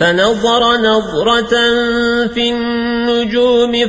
فنظر نظرة في النجوم